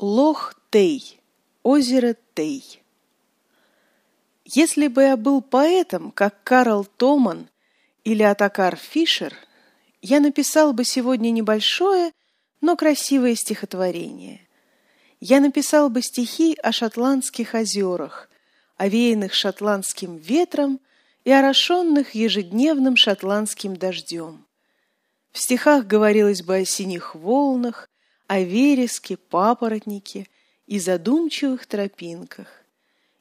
Лох Тей. Озеро Тей. Если бы я был поэтом, как Карл Томан или Атакар Фишер, я написал бы сегодня небольшое, но красивое стихотворение. Я написал бы стихи о шотландских озерах, овеянных шотландским ветром и орошенных ежедневным шотландским дождем. В стихах говорилось бы о синих волнах, о вереске, папоротнике и задумчивых тропинках.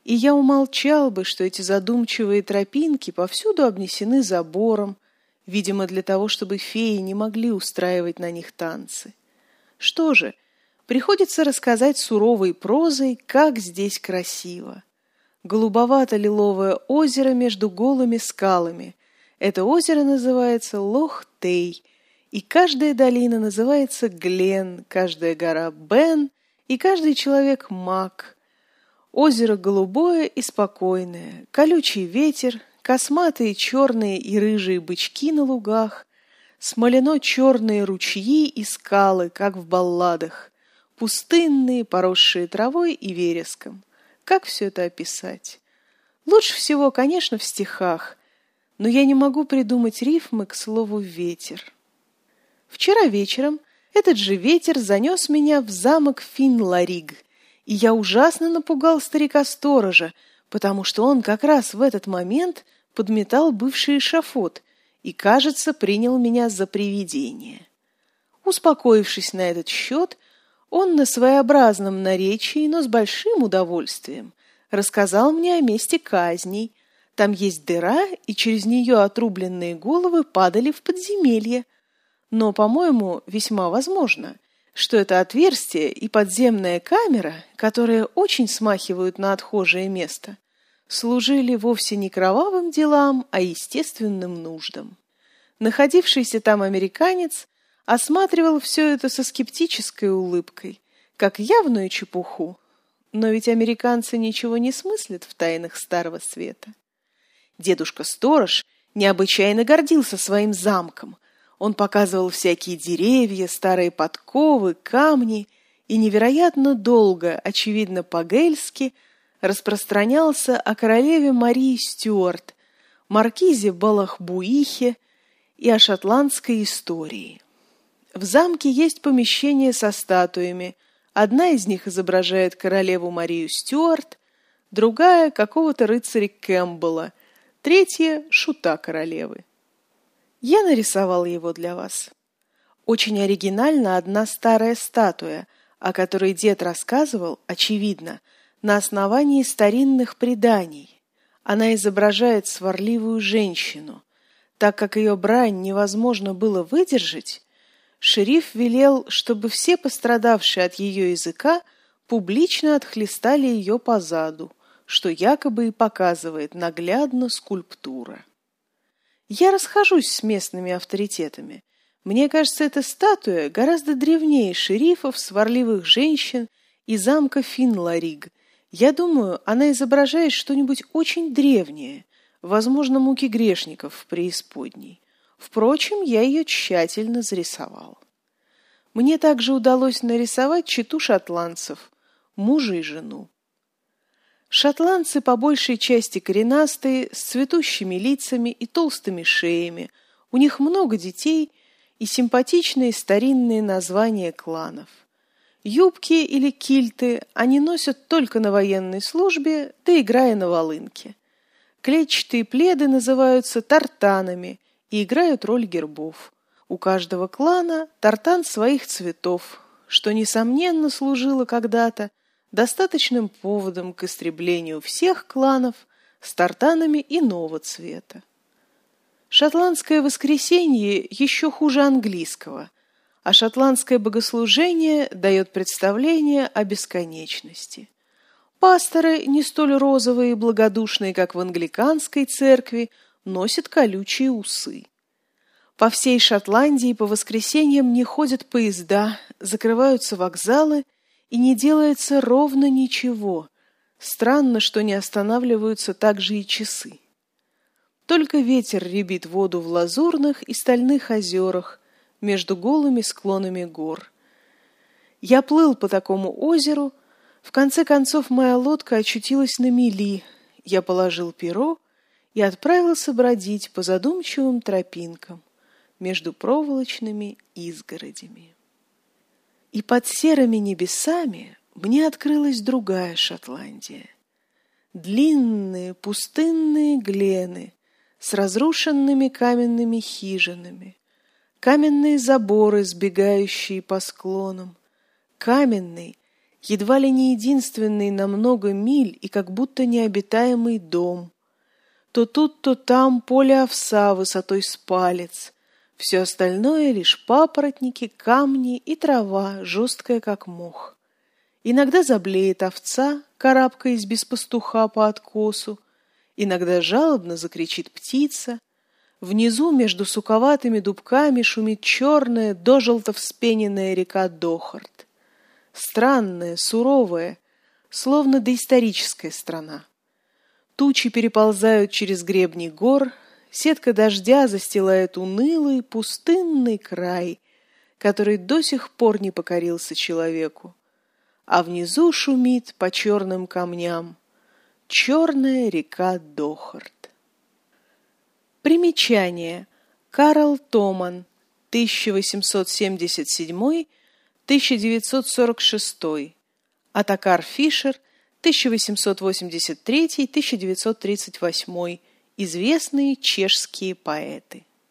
И я умолчал бы, что эти задумчивые тропинки повсюду обнесены забором, видимо, для того, чтобы феи не могли устраивать на них танцы. Что же, приходится рассказать суровой прозой, как здесь красиво. Голубовато-лиловое озеро между голыми скалами. Это озеро называется Лох-Тей, и каждая долина называется Глен, каждая гора Бен, и каждый человек Мак. Озеро голубое и спокойное, колючий ветер, косматые черные и рыжие бычки на лугах, смолено-черные ручьи и скалы, как в балладах, пустынные, поросшие травой и вереском. Как все это описать? Лучше всего, конечно, в стихах, но я не могу придумать рифмы к слову «ветер». Вчера вечером этот же ветер занес меня в замок Финлариг, и я ужасно напугал старика-сторожа, потому что он как раз в этот момент подметал бывший эшафот и, кажется, принял меня за привидение. Успокоившись на этот счет, он на своеобразном наречии, но с большим удовольствием, рассказал мне о месте казней. Там есть дыра, и через нее отрубленные головы падали в подземелье, но, по-моему, весьма возможно, что это отверстие и подземная камера, которые очень смахивают на отхожее место, служили вовсе не кровавым делам, а естественным нуждам. Находившийся там американец осматривал все это со скептической улыбкой, как явную чепуху. Но ведь американцы ничего не смыслят в тайнах Старого Света. Дедушка-сторож необычайно гордился своим замком – он показывал всякие деревья, старые подковы, камни и невероятно долго, очевидно по-гельски, распространялся о королеве Марии Стюарт, маркизе Балахбуихе и о шотландской истории. В замке есть помещение со статуями. Одна из них изображает королеву Марию Стюарт, другая – какого-то рыцаря Кэмпбелла, третья – шута королевы. Я нарисовал его для вас. Очень оригинальна одна старая статуя, о которой дед рассказывал, очевидно, на основании старинных преданий. Она изображает сварливую женщину. Так как ее брань невозможно было выдержать, шериф велел, чтобы все пострадавшие от ее языка публично отхлестали ее по заду, что якобы и показывает наглядно скульптура. Я расхожусь с местными авторитетами. Мне кажется, эта статуя гораздо древнее шерифов, сварливых женщин и замка Финлариг. Я думаю, она изображает что-нибудь очень древнее, возможно, муки грешников в преисподней. Впрочем, я ее тщательно зарисовал. Мне также удалось нарисовать читу шотландцев, мужа и жену. Шотландцы по большей части коренастые, с цветущими лицами и толстыми шеями. У них много детей и симпатичные старинные названия кланов. Юбки или кильты они носят только на военной службе, да играя на волынке. Клетчатые пледы называются тартанами и играют роль гербов. У каждого клана тартан своих цветов, что, несомненно, служило когда-то достаточным поводом к истреблению всех кланов с тартанами иного цвета. Шотландское воскресенье еще хуже английского, а шотландское богослужение дает представление о бесконечности. Пасторы, не столь розовые и благодушные, как в англиканской церкви, носят колючие усы. По всей Шотландии по воскресеньям не ходят поезда, закрываются вокзалы – и не делается ровно ничего. Странно, что не останавливаются также и часы. Только ветер ребит воду в лазурных и стальных озерах между голыми склонами гор. Я плыл по такому озеру, в конце концов моя лодка очутилась на мели. Я положил перо и отправился бродить по задумчивым тропинкам между проволочными изгородями. И под серыми небесами мне открылась другая Шотландия. Длинные пустынные глены с разрушенными каменными хижинами, каменные заборы, сбегающие по склонам, каменный, едва ли не единственный на много миль и как будто необитаемый дом. То тут, то там поле овса высотой с палец, все остальное лишь папоротники, камни и трава, жесткая как мох. Иногда заблеет овца, карабкаясь без пастуха по откосу, иногда жалобно закричит птица. Внизу между суковатыми дубками шумит черная, дожелто вспененная река Дохарт. Странная, суровая, словно доисторическая страна. Тучи переползают через гребни гор, Сетка дождя застилает унылый, пустынный край, который до сих пор не покорился человеку. А внизу шумит по черным камням черная река Дохарт. Примечание. Карл Томан, 1877-1946. Атакар Фишер, 1883-1938 известные чешские поэты.